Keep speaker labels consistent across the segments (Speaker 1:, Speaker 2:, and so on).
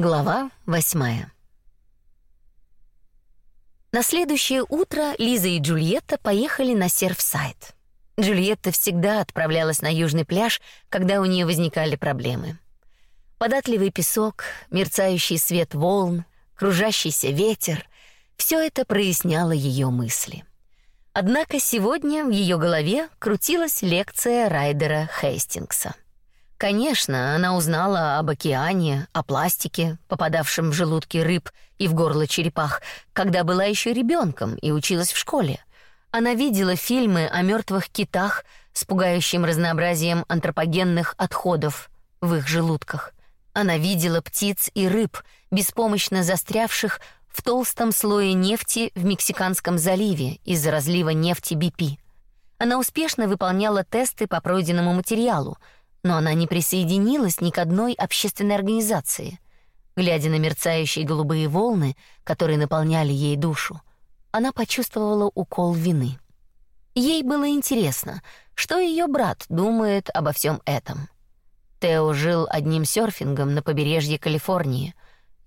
Speaker 1: Глава восьмая. На следующее утро Лиза и Джульетта поехали на серфсайд. Джульетта всегда отправлялась на южный пляж, когда у нее возникали проблемы. Податливый песок, мерцающий свет волн, кружащийся ветер — все это проясняло ее мысли. Однако сегодня в ее голове крутилась лекция Райдера Хейстингса — Конечно, она узнала об океане, о пластике, попадавшем в желудки рыб и в горло черепах, когда была еще ребенком и училась в школе. Она видела фильмы о мертвых китах с пугающим разнообразием антропогенных отходов в их желудках. Она видела птиц и рыб, беспомощно застрявших в толстом слое нефти в Мексиканском заливе из-за разлива нефти BP. Она успешно выполняла тесты по пройденному материалу — но она не присоединилась ни к одной общественной организации. Глядя на мерцающие голубые волны, которые наполняли ей душу, она почувствовала укол вины. Ей было интересно, что ее брат думает обо всем этом. Тео жил одним серфингом на побережье Калифорнии.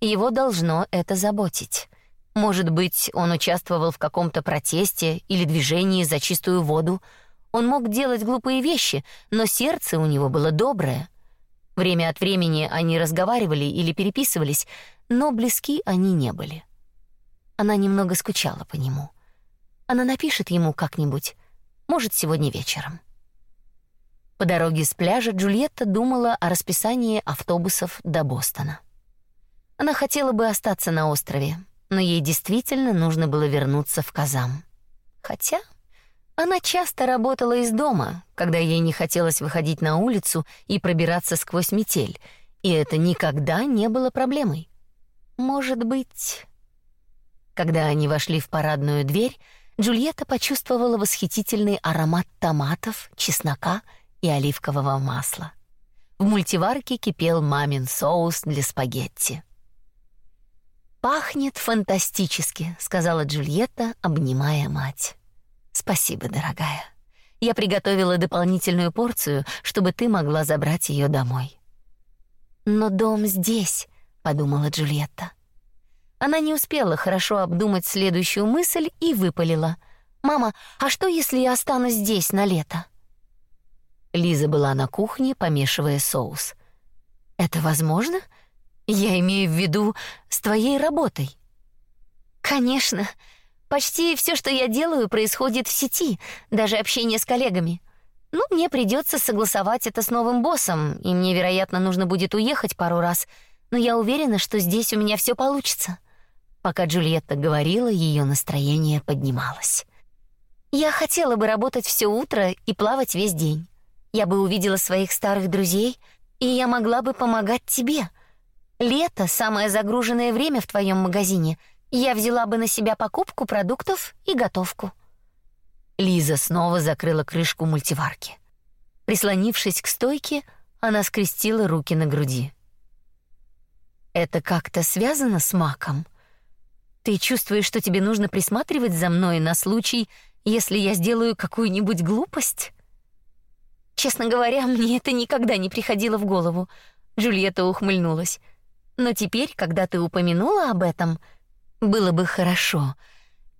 Speaker 1: Его должно это заботить. Может быть, он участвовал в каком-то протесте или движении за чистую воду — он мог делать глупые вещи, но сердце у него было доброе. Время от времени они разговаривали или переписывались, но близки они не были. Она немного скучала по нему. Она напишет ему как-нибудь, может, сегодня вечером. По дороге с пляжа Джульетта думала о расписании автобусов до Бостона. Она хотела бы остаться на острове, но ей действительно нужно было вернуться в Казам. Хотя она часто работала из дома, когда ей не хотелось выходить на улицу и пробираться сквозь метель, и это никогда не было проблемой. Может быть, когда они вошли в парадную дверь, Джульетта почувствовала восхитительный аромат томатов, чеснока и оливкового масла. В мультиварке кипел мамин соус для спагетти. Пахнет фантастически, сказала Джульетта, обнимая мать. Спасибо, дорогая. Я приготовила дополнительную порцию, чтобы ты могла забрать ее домой. Но дом здесь, подумала Джульетта. Она не успела хорошо обдумать следующую мысль и выпалила: "Мама, а что если я останусь здесь на лето?" Лиза была на кухне, помешивая соус. "Это возможно? Я имею в виду с твоей работой". "Конечно. Почти все, что я делаю, происходит в сети, даже общение с коллегами. Ну, мне придется согласовать это с новым боссом, и мне, вероятно, нужно будет уехать пару раз, но я уверена, что здесь у меня все получится. Пока Джульетта говорила, ее настроение поднималось. Я хотела бы работать все утро и плавать весь день. Я бы увидела своих старых друзей, и я могла бы помогать тебе. Лето самое загруженное время в твоем магазине — я взяла бы на себя покупку продуктов и готовку. Лиза снова закрыла крышку мультиварки. Прислонившись к стойке, она скрестила руки на груди. Это как-то связано с Маком? Ты чувствуешь, что тебе нужно присматривать за мной на случай, если я сделаю какую-нибудь глупость? Честно говоря, мне это никогда не приходило в голову. Джульетта ухмыльнулась. Но теперь, когда ты упомянула об этом, было бы хорошо,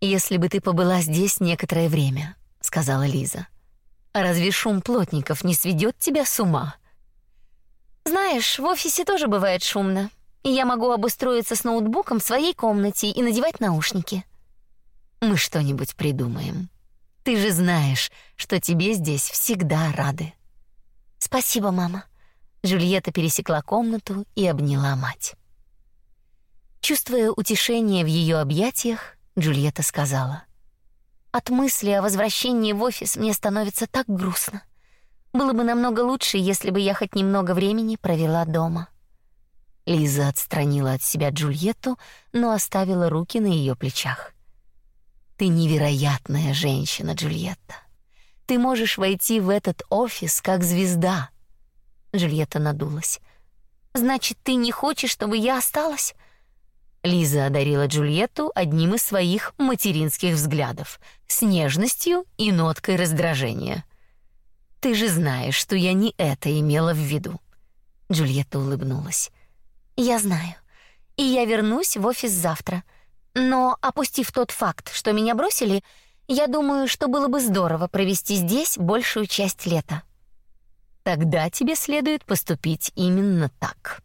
Speaker 1: если бы ты побыла здесь некоторое время, сказала Лиза. А разве шум плотников не сведет тебя с ума? Знаешь, в офисе тоже бывает шумно. И я могу обустроиться с ноутбуком в своей комнате и надевать наушники. Мы что-нибудь придумаем. Ты же знаешь, что тебе здесь всегда рады. Спасибо, мама. Джульетта пересекла комнату и обняла мать. Чувствуя утешение в ее объятиях, Джульетта сказала: "От мысли о возвращении в офис мне становится так грустно. Было бы намного лучше, если бы я хоть немного времени провела дома". Лиза отстранила от себя Джульетту, но оставила руки на ее плечах. Ты невероятная женщина, Джульетта. Ты можешь войти в этот офис как звезда. Джульетта надулась. Значит, ты не хочешь, чтобы я осталась? Лиза одарила Джульетту одним из своих материнских взглядов, с нежностью и ноткой раздражения. Ты же знаешь, что я не это имела в виду. Джульетта улыбнулась. Я знаю. и я вернусь в офис завтра. Но опустив тот факт, что меня бросили, я думаю, что было бы здорово провести здесь большую часть лета. Тогда тебе следует поступить именно так.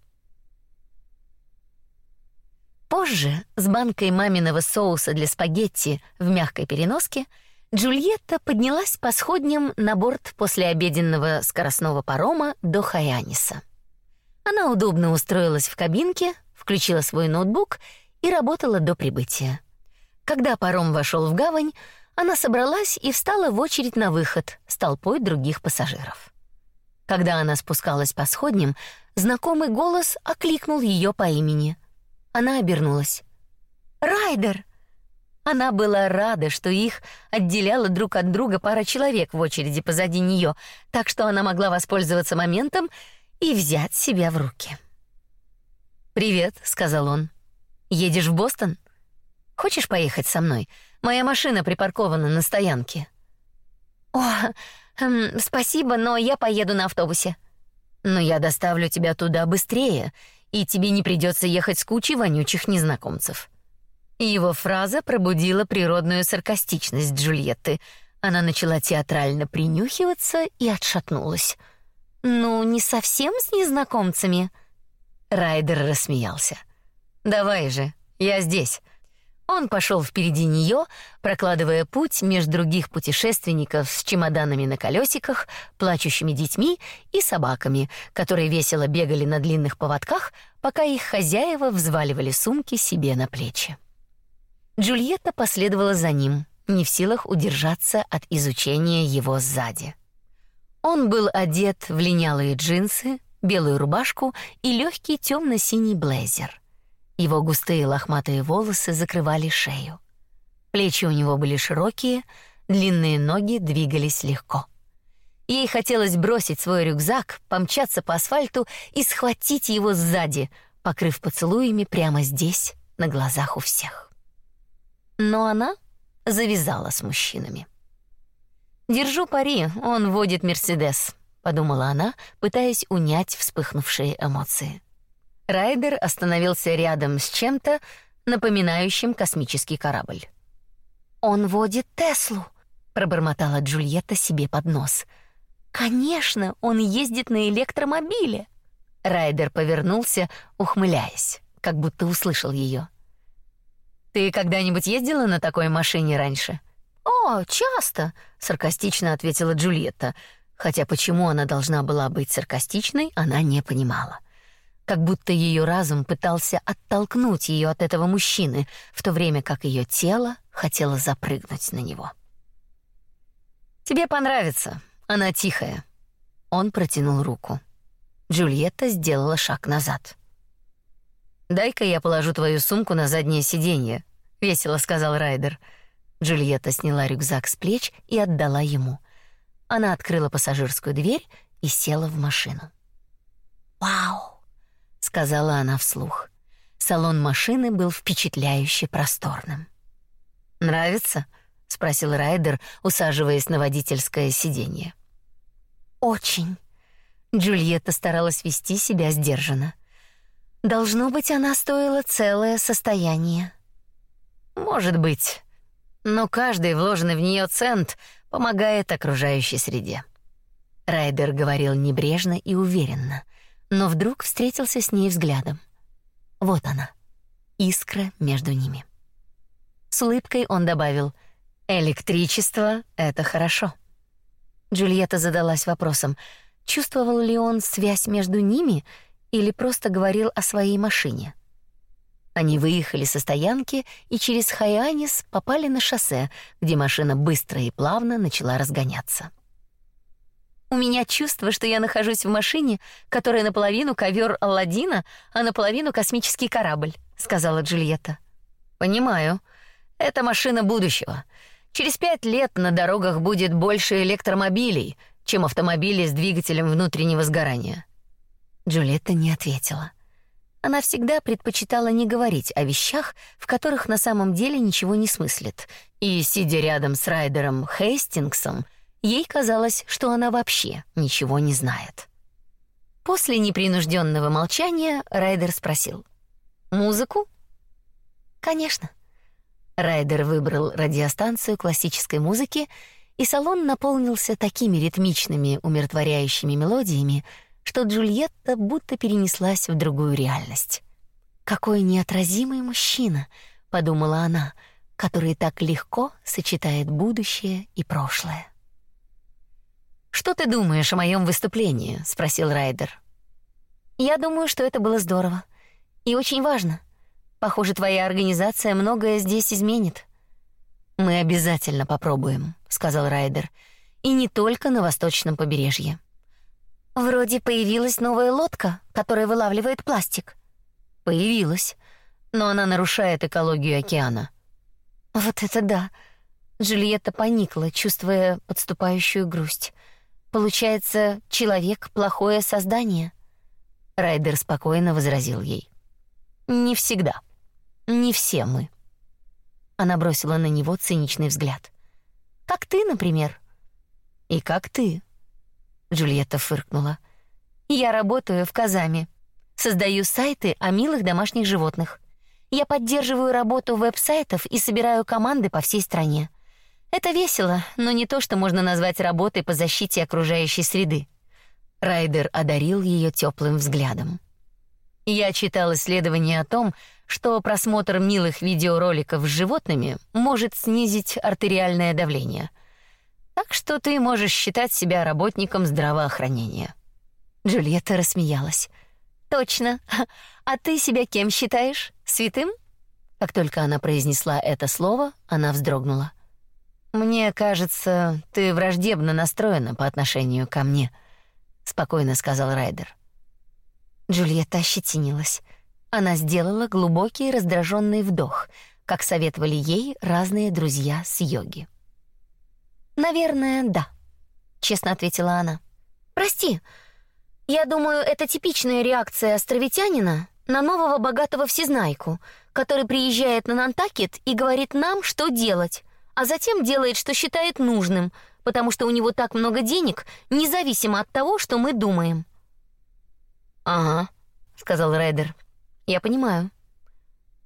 Speaker 1: Позже, с банкой маминого соуса для спагетти в мягкой переноске, Джульетта поднялась по сходням на борт после обеденного скоростного парома до Хаяниса. Она удобно устроилась в кабинке, включила свой ноутбук и работала до прибытия. Когда паром вошел в гавань, она собралась и встала в очередь на выход с толпой других пассажиров. Когда она спускалась по сходням, знакомый голос окликнул ее по имени. Она обернулась. «Райдер!» Она была рада, что их отделяла друг от друга пара человек в очереди позади нее, так что она могла воспользоваться моментом и взять себя в руки. «Привет», — сказал он. «Едешь в Бостон? Хочешь поехать со мной? Моя машина припаркована на стоянке». «О, эм, спасибо, но я поеду на автобусе». «Но я доставлю тебя туда быстрее, и тебе не придется ехать с кучей вонючих незнакомцев». Его фраза пробудила природную саркастичность Джульетты. Она начала театрально принюхиваться и отшатнулась. «Ну, не совсем с незнакомцами?» Райдер рассмеялся. «Давай же, я здесь». Он пошел впереди нее, прокладывая путь между других путешественников с чемоданами на колесиках, плачущими детьми и собаками, которые весело бегали на длинных поводках, пока их хозяева взваливали сумки себе на плечи. Джульетта последовала за ним, не в силах удержаться от изучения его сзади. Он был одет в линялые джинсы, белую рубашку и легкий темно-синий блейзер. Его густые лохматые волосы закрывали шею. Плечи у него были широкие, длинные ноги двигались легко. Ей хотелось бросить свой рюкзак, помчаться по асфальту и схватить его сзади, покрыв поцелуями прямо здесь, на глазах у всех но она завязала с мужчинами. Держу пари, он водит Мерседес, подумала она, пытаясь унять вспыхнувшие эмоции. Райдер остановился рядом с чем-то, напоминающим космический корабль. Он водит Теслу, пробормотала Джульетта себе под нос. Конечно, он ездит на электромобиле. Райдер повернулся, ухмыляясь, как будто услышал ее. Ты когда-нибудь ездила на такой машине раньше? О, часто, саркастично ответила Джульетта, хотя почему она должна была быть саркастичной, она не понимала. Как будто ее разум пытался оттолкнуть ее от этого мужчины, в то время как ее тело хотело запрыгнуть на него. Тебе понравится. Она тихая. Он протянул руку. Джульетта сделала шаг назад. «Дай-ка я положу твою сумку на заднее сиденье», — весело сказал Райдер. Джульетта сняла рюкзак с плеч и отдала ему. Она открыла пассажирскую дверь и села в машину. «Вау!» — сказала она вслух. Салон машины был впечатляюще просторным. «Нравится?» — спросил Райдер, усаживаясь на водительское сиденье. «Очень». Джульетта старалась вести себя сдержанно. Должно быть, она стоила целое состояние. Может быть. Но каждый вложенный в нее цент помогает окружающей среде. Райдер говорил небрежно и уверенно, но вдруг встретился с ней взглядом. Вот она, искра между ними. С улыбкой он добавил: "Электричество это хорошо". Джульетта задалась вопросом: чувствовал ли он связь между ними или просто говорил о своей машине. Они выехали со стоянки и через Хайанис попали на шоссе, где машина быстро и плавно начала разгоняться. У меня чувство, что я нахожусь в машине, которая наполовину ковер Алладина, а наполовину космический корабль, сказала Джульетта. Понимаю. Это машина будущего. Через пять лет на дорогах будет больше электромобилей, чем автомобилей с двигателем внутреннего сгорания. Джульетта не ответила. Она всегда предпочитала не говорить о вещах, в которых на самом деле ничего не смыслит. И сидя рядом с Райдером Хейстингсом, ей казалось, что она вообще ничего не знает. После непринужденного молчания Райдер спросил: Музыку? Конечно. Райдер выбрал радиостанцию классической музыки, и салон наполнился такими ритмичными, умиротворяющими мелодиями, что Джульетта будто перенеслась в другую реальность. Какой неотразимый мужчина, подумала она, который так легко сочетает будущее и прошлое. Что ты думаешь о моем выступлении? спросил Райдер. Я думаю, что это было здорово и очень важно. Похоже, твоя организация многое здесь изменит. Мы обязательно попробуем, сказал Райдер. И не только на восточном побережье. Вроде появилась новая лодка, которая вылавливает пластик. Появилась, но она нарушает экологию океана. Вот это да. Джульетта поникла, чувствуя подступающую грусть. Получается, человек плохое создание. Райдер спокойно возразил ей. Не всегда. Не все мы. Она бросила на него циничный взгляд. Как ты, например. И как ты. Джульетта фыркнула. Я работаю в Казами. Создаю сайты о милых домашних животных. Я поддерживаю работу веб-сайтов и собираю команды по всей стране. Это весело, но не то, что можно назвать работой по защите окружающей среды. Райдер одарил ее теплым взглядом. Я читал исследование о том, что просмотр милых видеороликов с животными может снизить артериальное давление. Так что ты можешь считать себя работником здравоохранения. Джульетта рассмеялась. Точно. А ты себя кем считаешь? Святым? Как только она произнесла это слово, она вздрогнула. Мне кажется, ты враждебно настроена по отношению ко мне, спокойно сказал Райдер. Джульетта ощетинилась. Она сделала глубокий раздраженный вдох, как советовали ей разные друзья с йоги. Наверное, да, честно ответила она. Прости. Я думаю, это типичная реакция островитянина на нового богатого всезнайку, который приезжает на Нантакет и говорит нам, что делать, а затем делает, что считает нужным, потому что у него так много денег, независимо от того, что мы думаем. Ага, сказал Райдер. Я понимаю.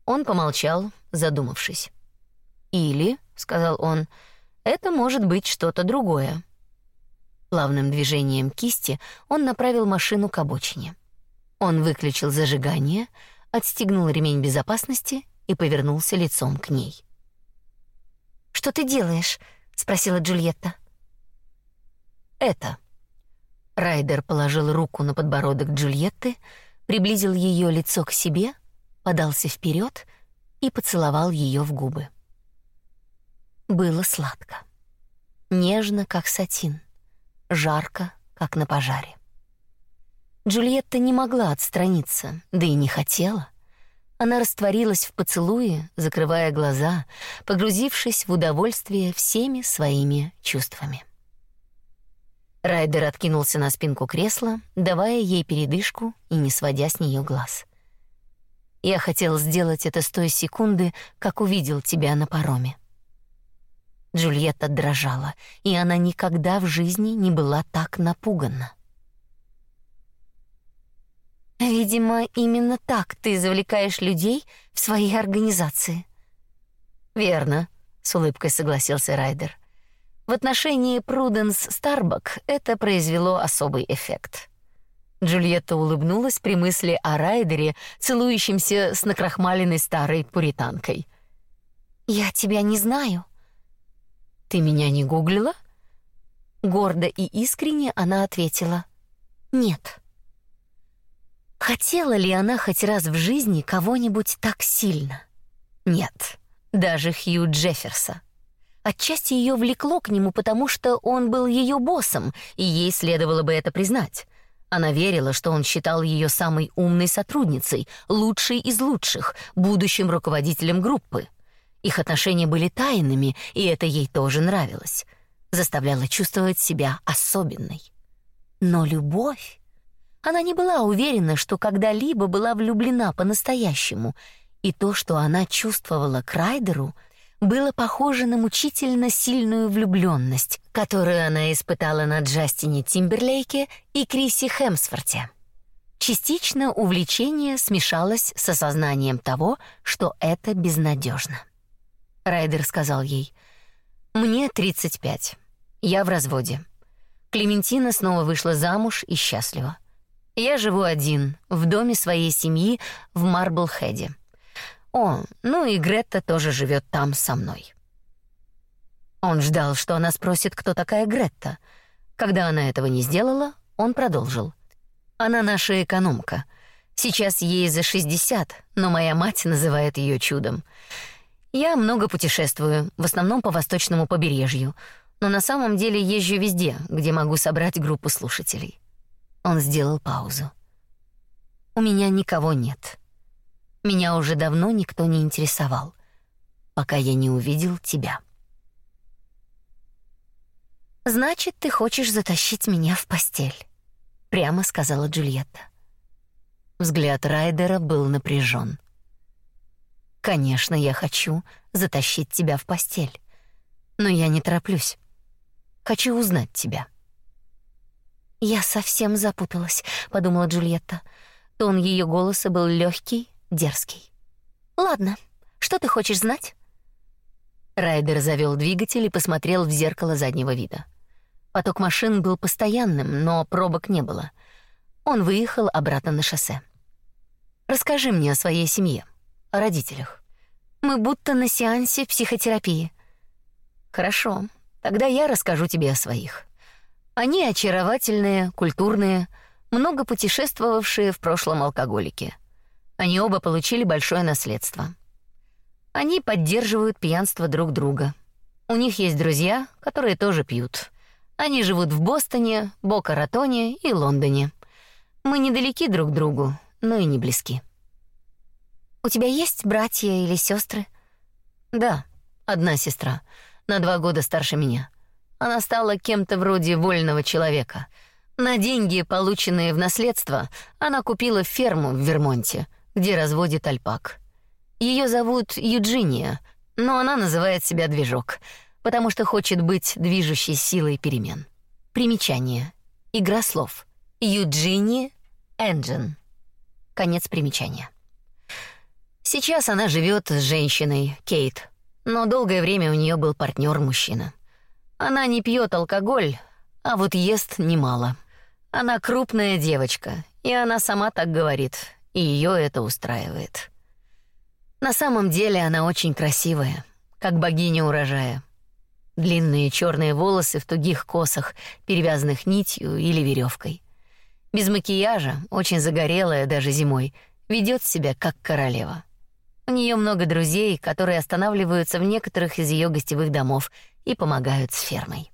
Speaker 1: Он помолчал, задумавшись. Или, сказал он, это может быть что-то другое. Плавным движением кисти он направил машину к обочине. Он выключил зажигание, отстегнул ремень безопасности и повернулся лицом к ней. Что ты делаешь? спросила Джульетта. Это. Райдер положил руку на подбородок Джульетты, приблизил ее лицо к себе, подался вперед и поцеловал ее в губы. Было сладко, нежно, как сатин, жарко, как на пожаре. Джульетта не могла отстраниться, да и не хотела. Она растворилась в поцелуе, закрывая глаза, погрузившись в удовольствие всеми своими чувствами. Райдер откинулся на спинку кресла, давая ей передышку и не сводя с нее глаз. Я хотел сделать это с той секунды, как увидел тебя на пароме. Джульетта дрожала, и она никогда в жизни не была так напугана. Видимо, именно так ты завлекаешь людей в свои организации. Верно, с улыбкой согласился Райдер. В отношении Пруденс Старбак это произвело особый эффект. Джульетта улыбнулась при мысли о Райдере, целующемся с накрахмаленной старой пуританкой. «Я тебя не знаю». «Ты меня не гуглила?» Гордо и искренне она ответила «Нет». Хотела ли она хоть раз в жизни кого-нибудь так сильно? Нет, даже Хью Джефферса. Отчасти ее влекло к нему, потому что он был ее боссом, и ей следовало бы это признать. Она верила, что он считал ее самой умной сотрудницей, лучшей из лучших, будущим руководителем группы. Их отношения были тайными, и это ей тоже нравилось. Заставляло чувствовать себя особенной. Но любовь... Она не была уверена, что когда-либо была влюблена по-настоящему, и то, что она чувствовала к Райдеру, было похоже на мучительно сильную влюбленность, которую она испытала на Джастине Тимберлейке и Крисе Хемсворте. Частично увлечение смешалось с осознанием того, что это безнадежно. Райдер сказал ей: "Мне 35. Я в разводе. Клементина снова вышла замуж и счастлива. Я живу один в доме своей семьи в Марблхеде. О, ну и Гретта тоже живет там со мной. Он ждал, что она спросит, кто такая Гретта. Когда она этого не сделала, он продолжил. Она наша экономка. Сейчас ей за 60, но моя мать называет ее чудом. Я много путешествую, в основном по восточному побережью, но на самом деле езжу везде, где могу собрать группу слушателей. Он сделал паузу. У меня никого нет. Меня уже давно никто не интересовал, пока я не увидел тебя. Значит, ты хочешь затащить меня в постель, прямо сказала Джульетта. Взгляд Райдера был напряжен. Конечно, я хочу затащить тебя в постель, но я не тороплюсь. Хочу узнать тебя. Я совсем запуталась, подумала Джульетта. Тон ее голоса был легкий, дерзкий. Ладно, что ты хочешь знать? Райдер завел двигатель и посмотрел в зеркало заднего вида. Поток машин был постоянным, но пробок не было. Он выехал обратно на шоссе. Расскажи мне о своей семье, о родителях. Мы будто на сеансе психотерапии. Хорошо, тогда я расскажу тебе о своих. Они очаровательные, культурные, много путешествовавшие в прошлом алкоголики. Они оба получили большое наследство. Они поддерживают пьянство друг друга. У них есть друзья, которые тоже пьют. Они живут в Бостоне, Бока-Ратоне и Лондоне. Мы недалеки друг другу, но и не близки. У тебя есть братья или сестры? Да, одна сестра, на два года старше меня. Она стала кем-то вроде вольного человека. На деньги, полученные в наследство, она купила ферму в Вермонте — где разводит альпак. Ее зовут Юджиния, но она называет себя Движок, потому что хочет быть движущей силой перемен. Примечание. Игра слов. Юджини Engine. Конец примечания. Сейчас она живет с женщиной, Кейт, но долгое время у нее был партнер мужчина. Она не пьет алкоголь, а вот ест немало. Она крупная девочка, и она сама так говорит и ее это устраивает. На самом деле она очень красивая, как богиня урожая. Длинные черные волосы в тугих косах, перевязанных нитью или веревкой. Без макияжа, очень загорелая даже зимой, ведет себя как королева. У нее много друзей, которые останавливаются в некоторых из ее гостевых домов и помогают с фермой.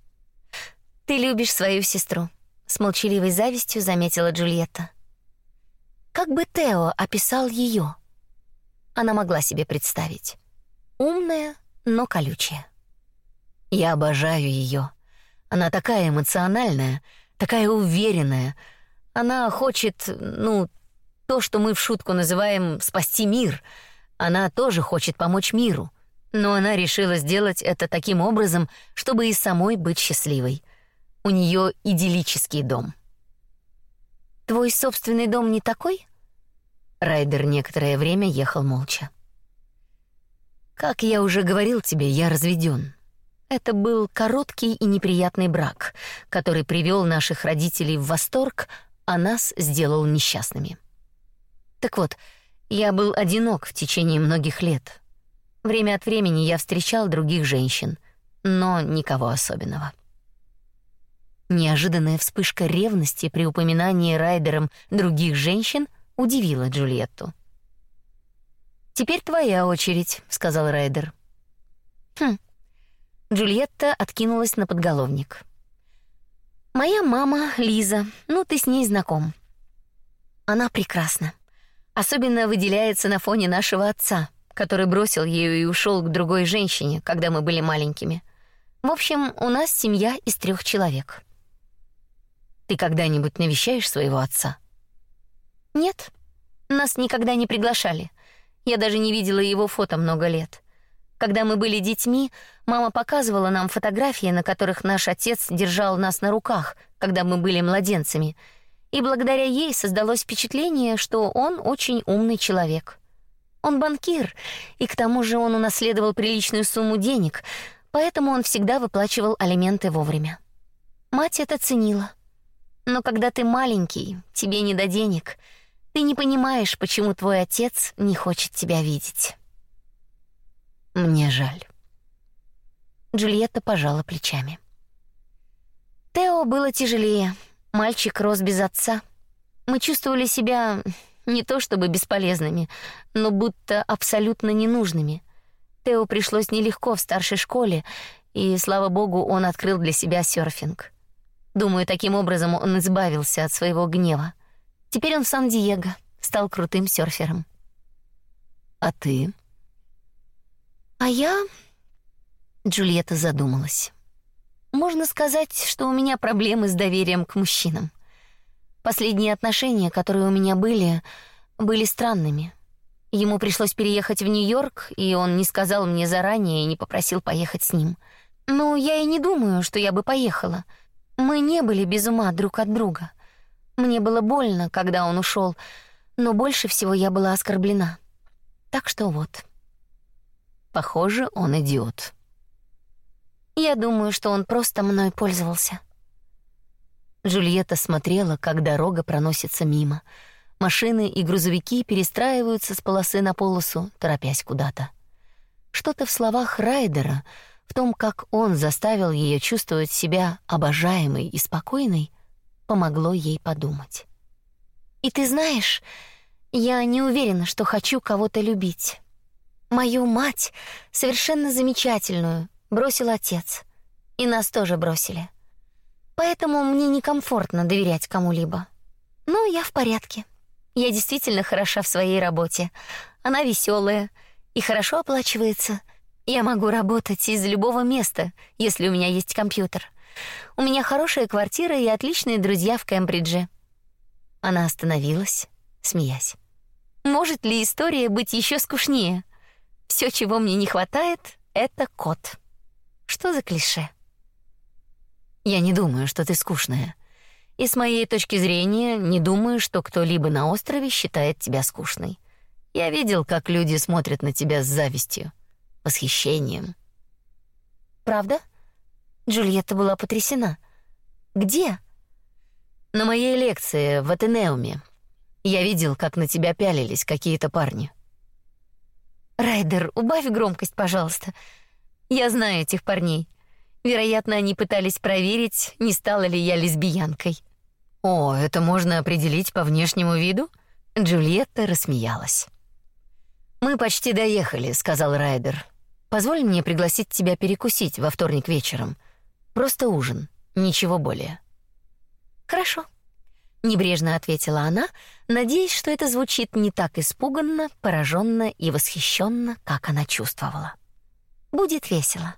Speaker 1: Ты любишь свою сестру, с молчаливой завистью заметила Джульетта. Как бы Тео описал ее? Она могла себе представить. Умная, но колючая. Я обожаю ее. Она такая эмоциональная, такая уверенная. Она хочет, ну, то, что мы в шутку называем спасти мир. Она тоже хочет помочь миру, но она решила сделать это таким образом, чтобы и самой быть счастливой. У нее идиллический дом. Твой собственный дом не такой? Райдер некоторое время ехал молча. Как я уже говорил тебе, я разведен. Это был короткий и неприятный брак, который привел наших родителей в восторг, а нас сделал несчастными. Так вот, я был одинок в течение многих лет. Время от времени я встречал других женщин, но никого особенного. Неожиданная вспышка ревности при упоминании Райдером других женщин удивила Джульетту. «Теперь твоя очередь», — сказал Райдер. «Хм». Джульетта откинулась на подголовник. «Моя мама, Лиза, ну ты с ней знаком. Она прекрасна. Особенно выделяется на фоне нашего отца, который бросил ее и ушел к другой женщине, когда мы были маленькими. В общем, у нас семья из трех человек. Ты когда-нибудь навещаешь своего отца?» Нет, нас никогда не приглашали. Я даже не видела его фото много лет. Когда мы были детьми, мама показывала нам фотографии, на которых наш отец держал нас на руках, когда мы были младенцами. и благодаря ей создалось впечатление, что он очень умный человек. Он банкир, и к тому же он унаследовал приличную сумму денег, поэтому он всегда выплачивал алименты вовремя. Мать это ценила. Но когда ты маленький, тебе не до денег. Ты не понимаешь, почему твой отец не хочет тебя видеть.
Speaker 2: Мне жаль.
Speaker 1: Джульетта пожала плечами. Тео было тяжелее. Мальчик рос без отца. Мы чувствовали себя не то чтобы бесполезными, но будто абсолютно ненужными. Тео пришлось нелегко в старшей школе, и слава богу, он открыл для себя серфинг. Думаю, таким образом он избавился от своего гнева. Теперь он в Сан-Диего, стал крутым серфером.
Speaker 2: А ты?
Speaker 1: А я Джульетта задумалась. Можно сказать, что у меня проблемы с доверием к мужчинам. Последние отношения, которые у меня были, были странными. Ему пришлось переехать в Нью-Йорк, и он не сказал мне заранее и не попросил поехать с ним. Ну, я и не думаю, что я бы поехала. Мы не были без ума друг от друга. Мне было больно, когда он ушел, но больше всего я была оскорблена. Так что вот.
Speaker 2: Похоже, он идиот.
Speaker 1: Я думаю, что он просто мной пользовался.
Speaker 2: Джульетта смотрела, как дорога проносится мимо. Машины и грузовики перестраиваются с полосы на полосу, торопясь куда-то. Что-то в словах Райдера, в том, как он заставил ее чувствовать себя обожаемой и спокойной, помогло ей подумать.
Speaker 1: И ты знаешь, я не уверена, что хочу кого-то любить. Мою мать, совершенно замечательную, бросил отец. И нас тоже бросили. Поэтому мне некомфортно доверять кому-либо. Но я в порядке. Я действительно хороша в своей работе. Она веселая и хорошо оплачивается. Я могу работать из любого места, если у меня есть компьютер. У меня хорошая квартира и отличные друзья в Кембридже. Она остановилась, смеясь. Может ли история быть еще скучнее? Все, чего мне не хватает, это кот. Что за клише?
Speaker 2: Я не думаю, что ты скучная. И с моей точки зрения, не думаю, что кто-либо на острове считает тебя скучной. Я видел, как люди смотрят на тебя с завистью, восхищением.
Speaker 1: Правда? Джульетта была потрясена. Где?
Speaker 2: На моей лекции в Атенеуме. Я видел, как на тебя пялились какие-то парни.
Speaker 1: Райдер, убавь громкость, пожалуйста. Я знаю этих парней. Вероятно, они пытались проверить, не стала ли я лесбиянкой.
Speaker 2: О, это можно определить по внешнему виду? Джульетта рассмеялась. Мы почти доехали, сказал Райдер. Позволь мне пригласить тебя перекусить во вторник вечером. Просто ужин, ничего более.
Speaker 1: Хорошо, небрежно ответила она, надеясь, что это звучит не так испуганно, пораженно и восхищенно, как она чувствовала. Будет весело.